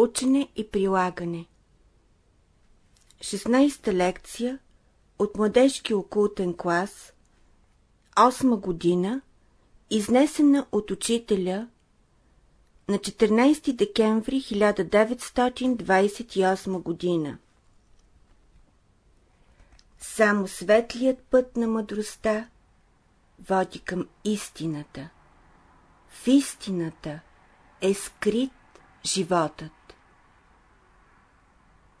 Учене и прилагане 16-та лекция от младежки окултен клас 8 година изнесена от учителя на 14 декември 1928 година. Само светлият път на мъдростта води към истината. В истината е скрит животът.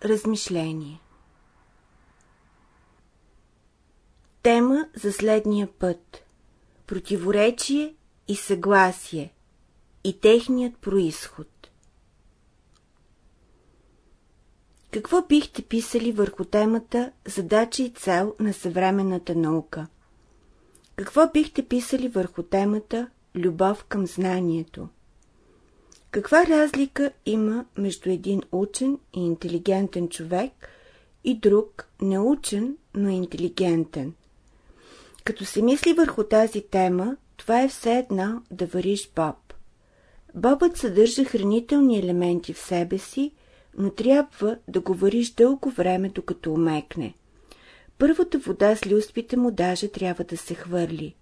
Размишление Тема за следния път Противоречие и съгласие и техният происход Какво бихте писали върху темата Задача и цел на съвременната наука? Какво бихте писали върху темата Любов към знанието? Каква разлика има между един учен и интелигентен човек и друг неучен, но интелигентен? Като се мисли върху тази тема, това е все едно да вариш боб. Бобът съдържа хранителни елементи в себе си, но трябва да го вариш дълго време, докато умекне. Първата вода с люспите му даже трябва да се хвърли.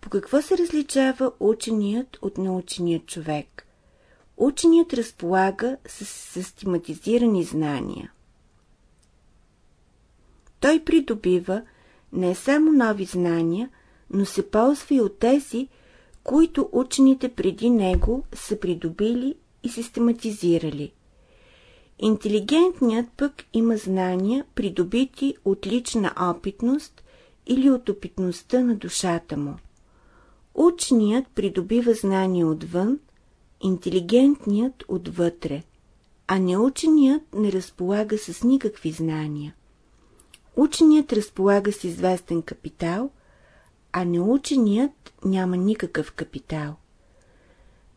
По какво се различава ученият от наученият човек? Ученият разполага с систематизирани знания. Той придобива не само нови знания, но се ползва и от тези, които учените преди него са придобили и систематизирали. Интелигентният пък има знания, придобити от лична опитност или от опитността на душата му. Ученият придобива знания отвън, интелигентният отвътре, а неученият не разполага с никакви знания. Ученият разполага с известен капитал, а неученият няма никакъв капитал.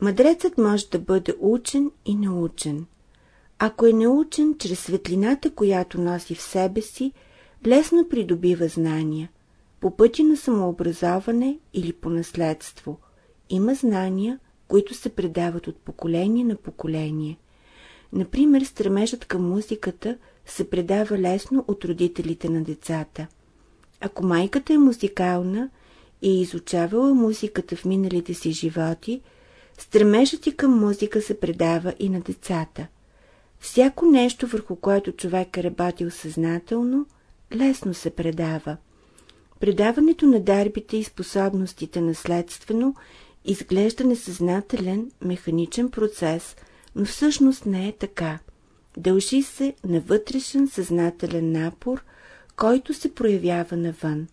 Мъдрецът може да бъде учен и научен. Ако е научен, чрез светлината, която носи в себе си, лесно придобива знания, по пъти на самообразоване или по наследство. Има знания, които се предават от поколение на поколение. Например, стремежът към музиката се предава лесно от родителите на децата. Ако майката е музикална и е изучавала музиката в миналите си животи, стремежът и към музика се предава и на децата. Всяко нещо, върху което човек е работил съзнателно, лесно се предава. Предаването на дарбите и способностите наследствено изглежда несъзнателен, механичен процес, но всъщност не е така. Дължи се на вътрешен съзнателен напор, който се проявява навън.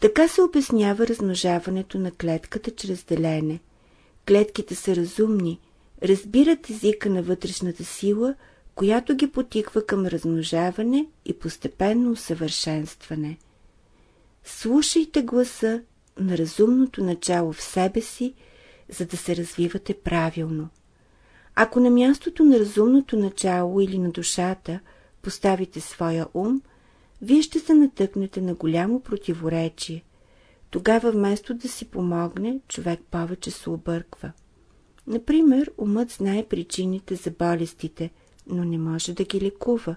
Така се обяснява размножаването на клетката чрез делене. Клетките са разумни, разбират езика на вътрешната сила, която ги потиква към размножаване и постепенно усъвършенстване. Слушайте гласа на разумното начало в себе си, за да се развивате правилно. Ако на мястото на разумното начало или на душата поставите своя ум, вие ще се натъкнете на голямо противоречие. Тогава вместо да си помогне, човек повече се обърква. Например, умът знае причините за болестите, но не може да ги лекува.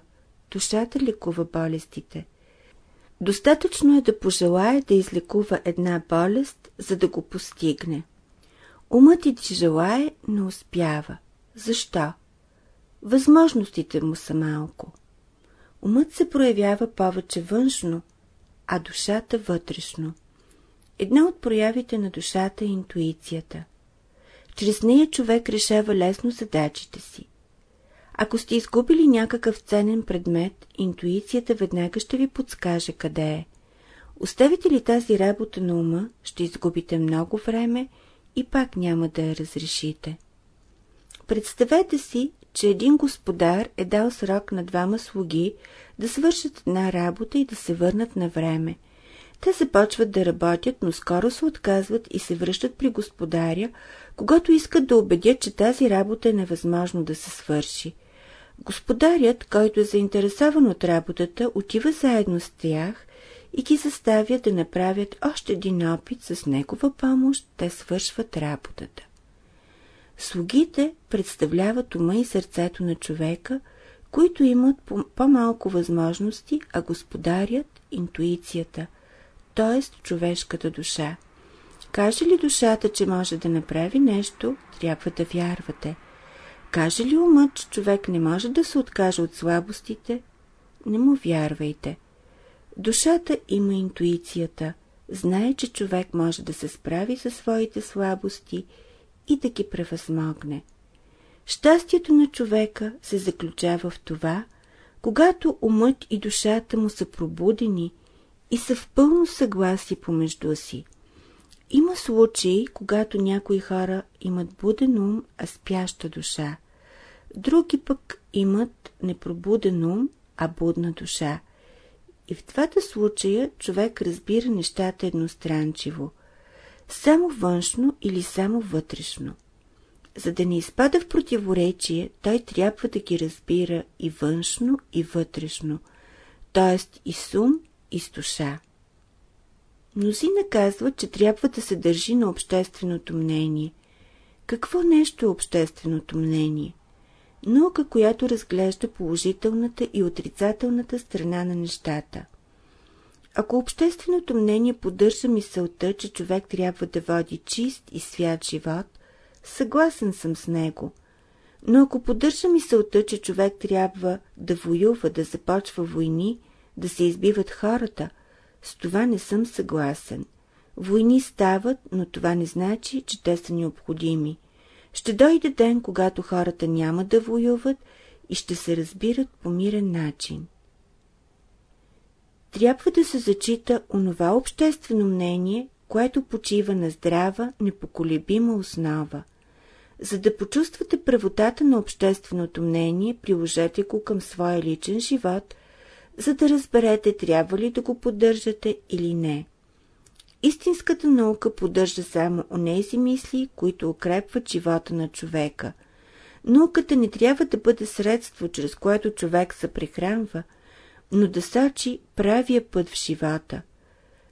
Душата лекува болестите. Достатъчно е да пожелая да излекува една болест, за да го постигне. Умът и ти желае, не успява. Защо? Възможностите му са малко. Умът се проявява повече външно, а душата вътрешно. Една от проявите на душата е интуицията. Чрез нея човек решава лесно задачите си. Ако сте изгубили някакъв ценен предмет, интуицията веднага ще ви подскаже къде е. Оставите ли тази работа на ума, ще изгубите много време и пак няма да я разрешите. Представете си, че един господар е дал срок на двама слуги да свършат една работа и да се върнат на време. Те започват да работят, но скоро се отказват и се връщат при господаря, когато искат да убедят, че тази работа е невъзможно да се свърши. Господарят, който е заинтересован от работата, отива заедно с тях и ги заставя да направят още един опит с негова помощ, те свършват работата. Слугите представляват ума и сърцето на човека, които имат по-малко възможности, а господарят – интуицията, т.е. човешката душа. Каже ли душата, че може да направи нещо, трябва да вярвате. Каже ли умът, че човек не може да се откаже от слабостите, не му вярвайте. Душата има интуицията, знае, че човек може да се справи със своите слабости и да ги превъзмогне. Щастието на човека се заключава в това, когато умът и душата му са пробудени и са в пълно съгласие помежду си. Има случаи, когато някои хора имат буден ум, а спяща душа. Други пък имат непробуден ум, а будна душа. И в двата случая човек разбира нещата едностранчиво, само външно или само вътрешно. За да не изпада в противоречие, той трябва да ги разбира и външно, и вътрешно, т.е. и сум, и с душа. Мнозина казват, че трябва да се държи на общественото мнение. Какво нещо е общественото мнение? Наука, която разглежда положителната и отрицателната страна на нещата. Ако общественото мнение поддържа мисълта, че човек трябва да води чист и свят живот, съгласен съм с него. Но ако поддържа мисълта, че човек трябва да воюва, да започва войни, да се избиват хората, с това не съм съгласен. Войни стават, но това не значи, че те са необходими. Ще дойде ден, когато хората няма да воюват и ще се разбират по мирен начин. Трябва да се зачита онова обществено мнение, което почива на здрава, непоколебима основа. За да почувствате правотата на общественото мнение, приложете го към своя личен живот – за да разберете трябва ли да го поддържате или не. Истинската наука поддържа само онези мисли, които укрепват живота на човека. Науката не трябва да бъде средство, чрез което човек се прехранва, но да сочи правия път в живота.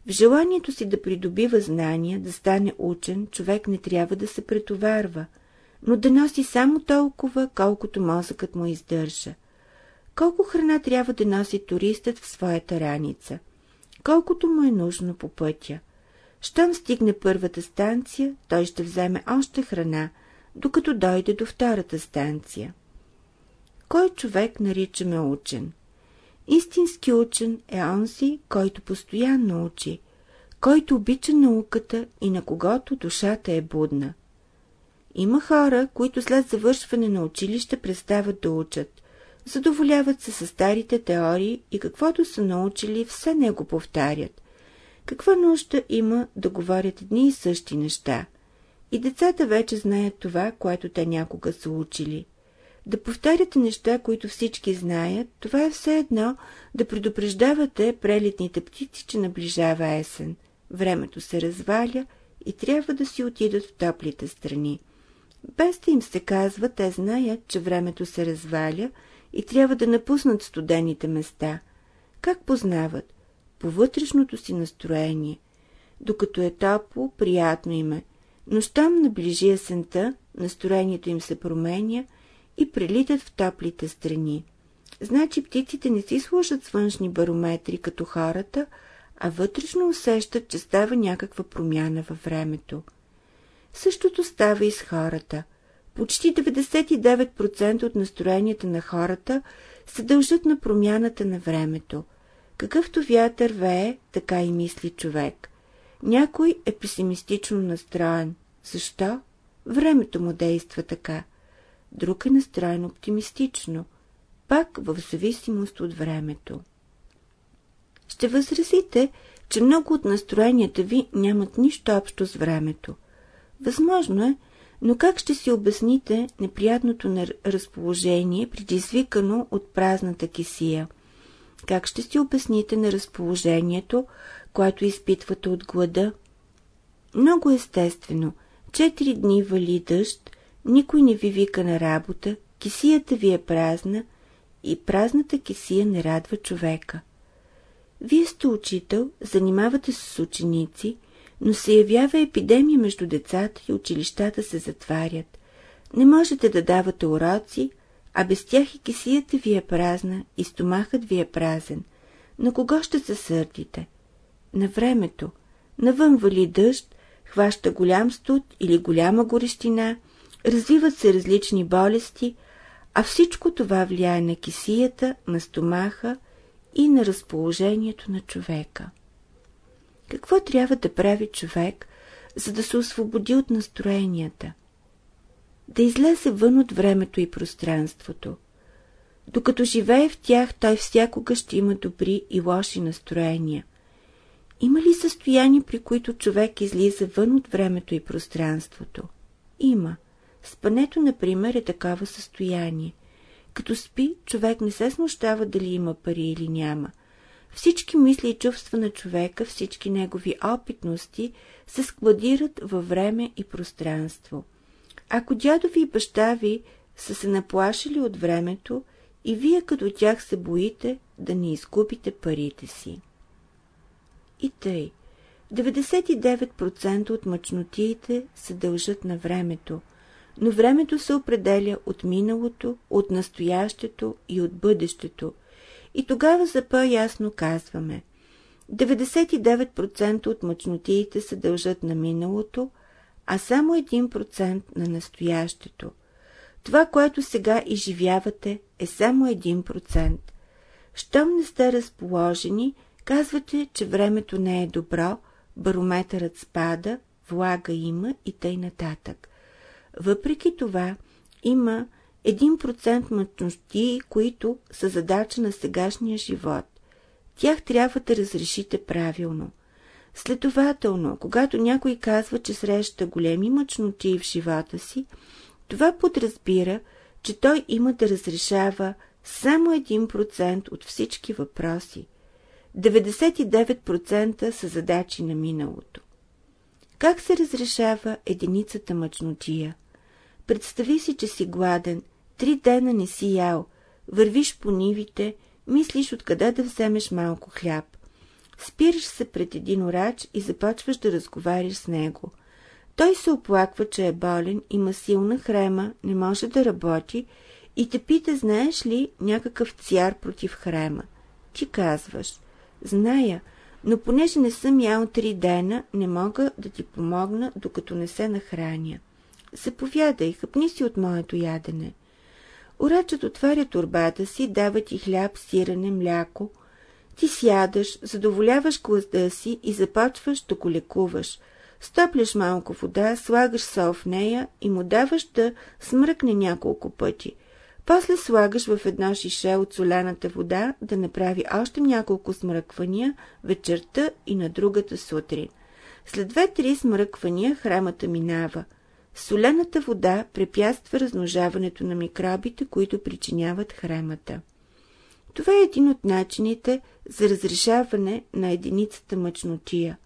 В желанието си да придобива знания, да стане учен, човек не трябва да се претоварва, но да носи само толкова, колкото мозъкът му издържа. Колко храна трябва да носи туристът в своята раница? Колкото му е нужно по пътя. Щом стигне първата станция, той ще вземе още храна, докато дойде до втората станция. Кой човек наричаме учен? Истински учен е онзи, който постоянно учи, който обича науката и на когото душата е будна. Има хора, които след завършване на училище престават да учат, задоволяват се с старите теории и каквото са научили, все не го повтарят. Каква нужда има да говорят едни и същи неща? И децата вече знаят това, което те някога са учили. Да повтаряте неща, които всички знаят, това е все едно да предупреждавате прелетните птици, че наближава есен. Времето се разваля и трябва да си отидат в топлите страни. Без да им се казва, те знаят, че времето се разваля и трябва да напуснат студените места. Как познават? По вътрешното си настроение. Докато е топло, приятно им е, но щом наближи есента, настроението им се променя и прелитат в топлите страни. Значи птиците не си слушат с външни барометри като хората, а вътрешно усещат, че става някаква промяна във времето. Същото става и с хората – почти 99% от настроенията на хората се дължат на промяната на времето. Какъвто вятър вее, така и мисли човек. Някой е песимистично настроен. Защо? Времето му действа така. Друг е настроен оптимистично. Пак в зависимост от времето. Ще възразите, че много от настроенията ви нямат нищо общо с времето. Възможно е, но как ще си обясните неприятното разположение, предизвикано от празната кисия? Как ще си обясните на разположението, което изпитвате от глада? Много естествено. Четири дни вали дъжд, никой не ви вика на работа, кисията ви е празна и празната кисия не радва човека. Вие сте учител, занимавате се с ученици, но се явява епидемия между децата и училищата се затварят. Не можете да давате уроци, а без тях и кисията ви е празна, и стомахът ви е празен. На кого ще се сърдите? На времето. Навън вали дъжд, хваща голям студ или голяма горещина, развиват се различни болести, а всичко това влияе на кисията, на стомаха и на разположението на човека. Какво трябва да прави човек, за да се освободи от настроенията? Да излезе вън от времето и пространството. Докато живее в тях, той всякога ще има добри и лоши настроения. Има ли състояние, при които човек излиза вън от времето и пространството? Има. Спането, например, е такава състояние. Като спи, човек не се смущава дали има пари или няма. Всички мисли и чувства на човека, всички негови опитности се складират във време и пространство. Ако дядо ви и баща ви са се наплашили от времето и вие като тях се боите да не изгубите парите си. И тъй, 99% от мъчнотиите се дължат на времето – но времето се определя от миналото, от настоящето и от бъдещето. И тогава за по-ясно казваме 99% от мъчнотиите се дължат на миналото, а само 1% на настоящето. Това, което сега изживявате, е само 1%. Щом не сте разположени, казвате, че времето не е добро, барометърът спада, влага има и тъй нататък. Въпреки това, има 1% мъчности, които са задача на сегашния живот. Тях трябва да разрешите правилно. Следователно, когато някой казва, че среща големи мъчноти в живота си, това подразбира, че той има да разрешава само 1% от всички въпроси. 99% са задачи на миналото. Как се разрешава единицата мъчнотия? Представи си, че си гладен, три дена не си ял, вървиш по нивите, мислиш откъде да вземеш малко хляб. Спираш се пред единорач и започваш да разговаряш с него. Той се оплаква, че е болен, има силна хрема, не може да работи и те пита, знаеш ли някакъв цяр против хрема. Ти казваш, зная, но понеже не съм ял три дена, не мога да ти помогна, докато не се нахраня. Заповядай, хъпни си от моето ядене. Урачът отваря турбата си, дава ти хляб, сирене, мляко. Ти сядаш, задоволяваш глазда си и започваш да го лекуваш. Стопляш малко вода, слагаш сол в нея и му даваш да смръкне няколко пъти. После слагаш в едно шише от соляната вода да направи още няколко смръквания вечерта и на другата сутрин. След две-три смръквания храмата минава. Солената вода препятства размножаването на микробите, които причиняват хремата. Това е един от начините за разрешаване на единицата мъчнотия.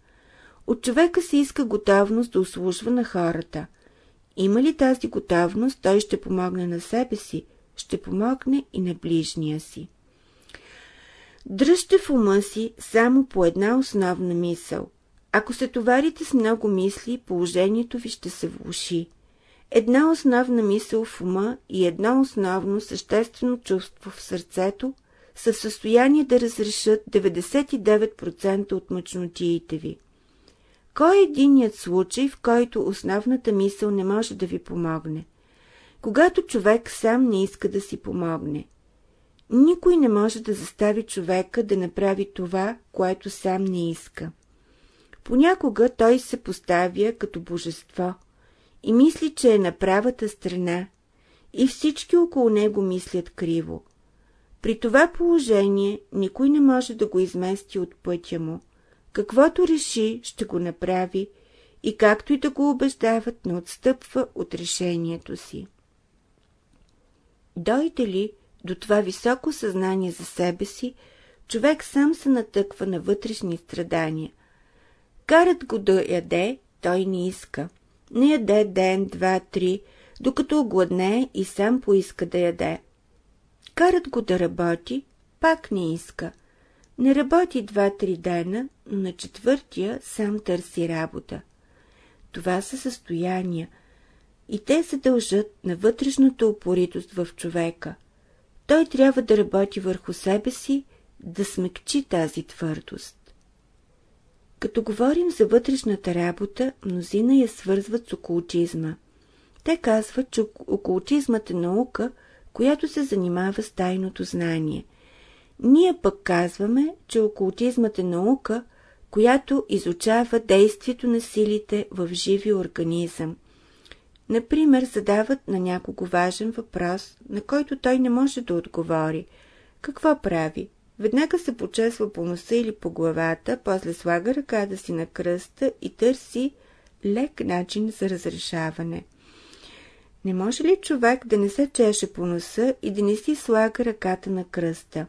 От човека се иска готовност да услужва на хората. Има ли тази готовност, той ще помогне на себе си, ще помогне и на ближния си. Дръжте в ума си само по една основна мисъл – ако се товарите с много мисли, положението ви ще се влуши. Една основна мисъл в ума и едно основно съществено чувство в сърцето са в състояние да разрешат 99% от мъчнотиите ви. Кой е единият случай, в който основната мисъл не може да ви помогне? Когато човек сам не иска да си помогне. Никой не може да застави човека да направи това, което сам не иска. Понякога той се поставя като божество и мисли, че е на правата страна, и всички около него мислят криво. При това положение никой не може да го измести от пътя му. Каквото реши, ще го направи и както и да го убеждават, не отстъпва от решението си. Дойде ли до това високо съзнание за себе си, човек сам се натъква на вътрешни страдания, Карат го да яде, той не иска. Не яде ден, два, три, докато огладне и сам поиска да яде. Карат го да работи, пак не иска. Не работи два-три дена, но на четвъртия сам търси работа. Това са състояния. и те се дължат на вътрешната упоритост в човека. Той трябва да работи върху себе си, да смекчи тази твърдост. Като говорим за вътрешната работа, мнозина я свързват с окултизма. Те казват, че окултизмът е наука, която се занимава с тайното знание. Ние пък казваме, че окултизмът е наука, която изучава действието на силите в живи организъм. Например, задават на някого важен въпрос, на който той не може да отговори. Какво прави? Веднага се почесва по носа или по главата, после слага ръката си на кръста и търси лек начин за разрешаване. Не може ли човек да не се чеше по носа и да не си слага ръката на кръста?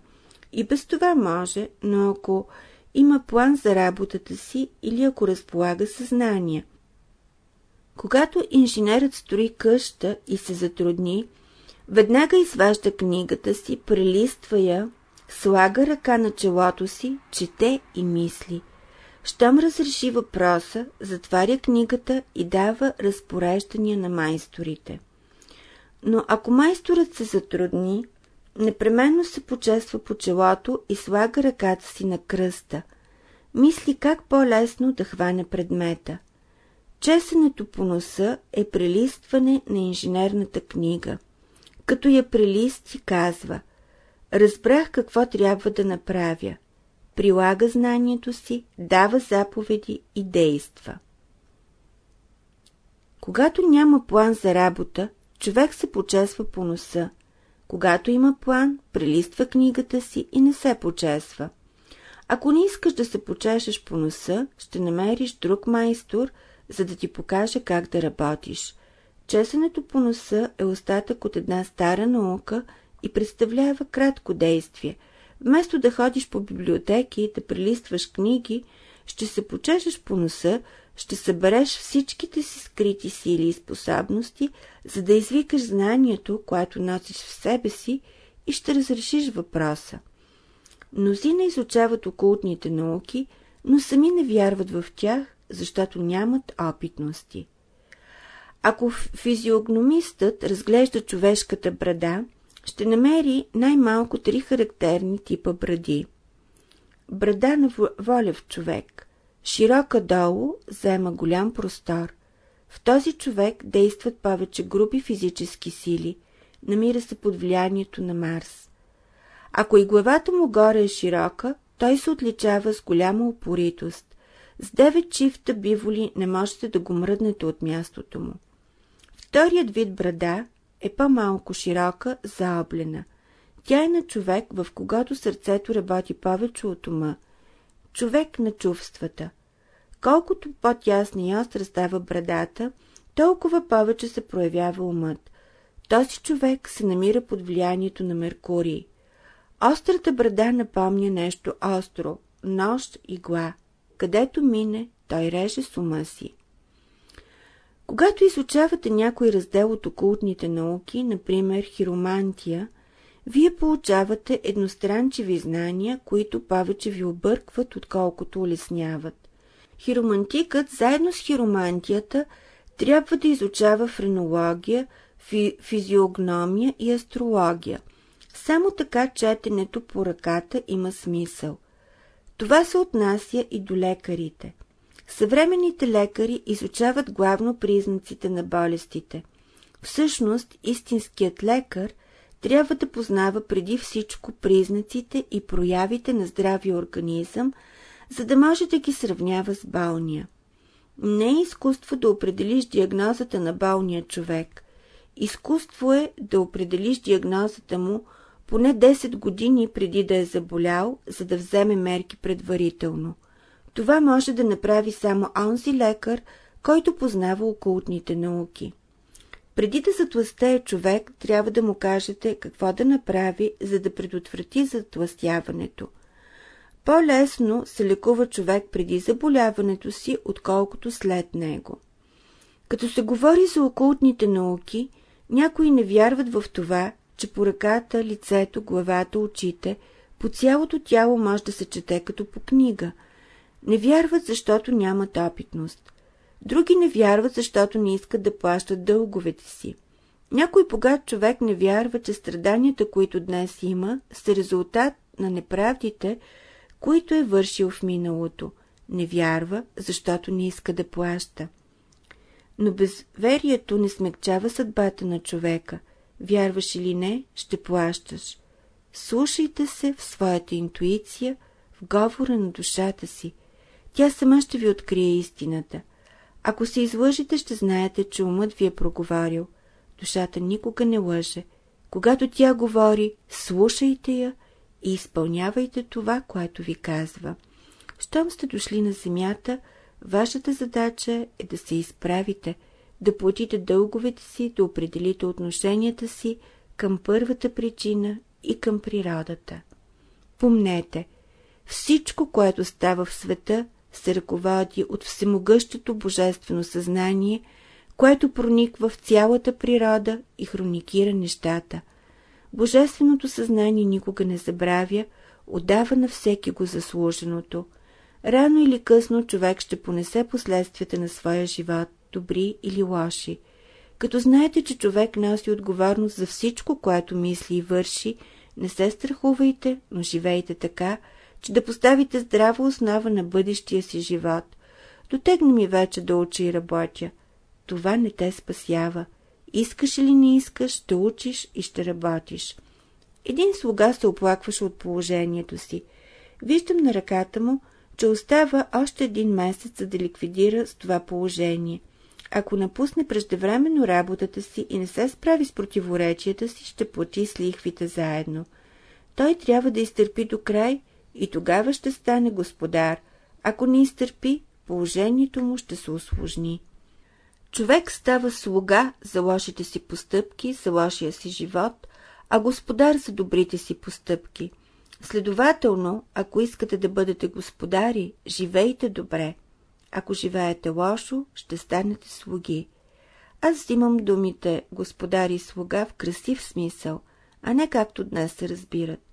И без това може, но ако има план за работата си или ако разполага съзнание. Когато инженерът строи къща и се затрудни, веднага изважда книгата си, прелиства я слага ръка на челото си, чете и мисли. Щом разреши въпроса, затваря книгата и дава разпореждания на майсторите. Но ако майсторът се затрудни, непременно се почества по челото и слага ръката си на кръста. Мисли как по-лесно да хване предмета. Чесенето по носа е прелистване на инженерната книга. Като я прелисти, казва – Разбрах какво трябва да направя. Прилага знанието си, дава заповеди и действа. Когато няма план за работа, човек се почесва по носа. Когато има план, прелиства книгата си и не се почесва. Ако не искаш да се почешеш по носа, ще намериш друг майстор, за да ти покаже как да работиш. Чесенето по носа е остатък от една стара наука – и представлява кратко действие. Вместо да ходиш по библиотеки и да прилистваш книги, ще се почешеш по носа, ще събереш всичките си скрити сили и способности, за да извикаш знанието, което носиш в себе си и ще разрешиш въпроса. Мнозина изучават окултните науки, но сами не вярват в тях, защото нямат опитности. Ако физиогномистът разглежда човешката брада, ще намери най-малко три характерни типа бради. Брада на волев човек. Широка долу заема голям простор. В този човек действат повече групи физически сили. Намира се под влиянието на Марс. Ако и главата му горе е широка, той се отличава с голяма упоритост. С девет чифта биволи не можете да го мръднете от мястото му. Вторият вид брада е по-малко широка, заоблена. Тя е на човек, в когото сърцето работи повече от ума. Човек на чувствата. Колкото по-тясна и остра става брадата, толкова повече се проявява умът. Този човек се намира под влиянието на Меркурий. Острата брада напомня нещо остро, нощ игла. Където мине, той реже с ума си. Когато изучавате някой раздел от окултните науки, например хиромантия, вие получавате едностранчиви знания, които повече ви объркват, отколкото улесняват. Хиромантикът, заедно с хиромантията, трябва да изучава френология, фи, физиогномия и астрология. Само така четенето по ръката има смисъл. Това се отнася и до лекарите. Съвременните лекари изучават главно признаците на болестите. Всъщност, истинският лекар трябва да познава преди всичко признаците и проявите на здравия организъм, за да може да ги сравнява с болния. Не е изкуство да определиш диагнозата на болния човек. Изкуство е да определиш диагнозата му поне 10 години преди да е заболял, за да вземе мерки предварително – това може да направи само онзи лекар, който познава окултните науки. Преди да затластее човек, трябва да му кажете какво да направи, за да предотврати затластяването. По-лесно се лекува човек преди заболяването си, отколкото след него. Като се говори за окултните науки, някои не вярват в това, че по ръката, лицето, главата, очите, по цялото тяло може да се чете като по книга – не вярват, защото нямат опитност. Други не вярват, защото не искат да плащат дълговете си. Някой богат човек не вярва, че страданията, които днес има, са резултат на неправдите, които е вършил в миналото. Не вярва, защото не иска да плаща. Но безверието не смягчава съдбата на човека. Вярваш или не, ще плащаш. Слушайте се в своята интуиция, в говора на душата си. Тя сама ще ви открие истината. Ако се излъжите, ще знаете, че умът ви е проговорил. Душата никога не лъже. Когато тя говори, слушайте я и изпълнявайте това, което ви казва. Щом сте дошли на земята, вашата задача е да се изправите, да платите дълговете си, да определите отношенията си към първата причина и към природата. Помнете, всичко, което става в света, се ръководи от всемогъщото божествено съзнание, което прониква в цялата природа и хроникира нещата. Божественото съзнание никога не забравя, отдава на всеки го заслуженото. Рано или късно човек ще понесе последствията на своя живот, добри или лоши. Като знаете, че човек носи отговорност за всичко, което мисли и върши, не се страхувайте, но живейте така, че да поставите здрава основа на бъдещия си живот. Дотегна ми вече да уча и работя. Това не те спасява. Искаш или не искаш, ще учиш и ще работиш. Един слуга се оплакваше от положението си. Виждам на ръката му, че остава още един месец, за да ликвидира с това положение. Ако напусне преждевременно работата си и не се справи с противоречията си, ще плати с лихвите заедно. Той трябва да изтърпи до край и тогава ще стане господар. Ако не изтърпи, положението му ще се усложни. Човек става слуга за лошите си постъпки, за лошия си живот, а господар за добрите си постъпки. Следователно, ако искате да бъдете господари, живейте добре. Ако живеете лошо, ще станете слуги. Аз взимам думите господари и слуга в красив смисъл, а не както днес се разбират.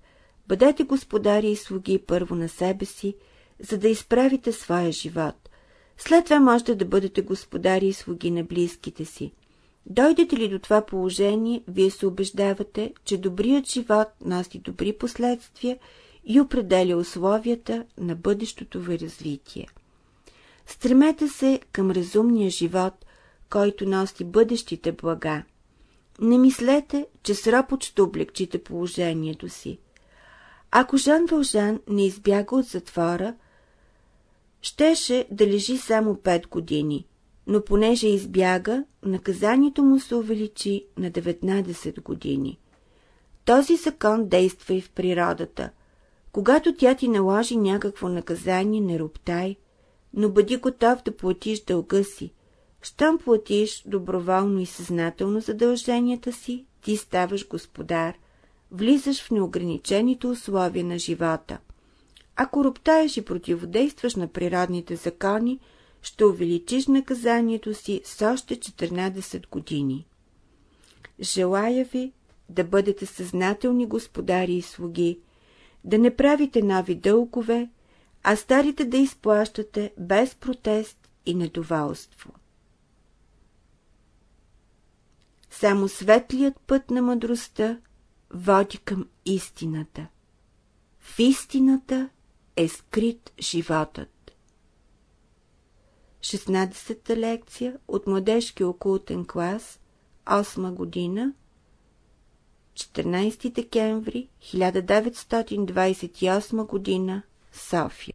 Бъдете господари и слуги първо на себе си, за да изправите своя живот. След това можете да бъдете господари и слуги на близките си. Дойдете ли до това положение, вие се убеждавате, че добрият живот носи добри последствия и определя условията на бъдещото ви развитие. Стремете се към разумния живот, който носи бъдещите блага. Не мислете, че с ропот ще облегчите положението си. Ако Жан Вължан не избяга от затвора, щеше да лежи само 5 години, но понеже избяга, наказанието му се увеличи на 19 години. Този закон действа и в природата. Когато тя ти наложи някакво наказание, не роптай, но бъди готов да платиш дълга си. Щом платиш доброволно и съзнателно задълженията си, ти ставаш господар – влизаш в неограничените условия на живота. Ако роптаеш и противодействаш на природните закони, ще увеличиш наказанието си с още 14 години. Желая ви да бъдете съзнателни господари и слуги, да не правите нови дългове, а старите да изплащате без протест и недоволство. Само светлият път на мъдростта води към истината. В истината е скрит животът. 16-та лекция от младежки окултен клас, 8 година, 14 декември 1928 година, София.